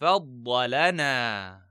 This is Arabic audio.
فضلنا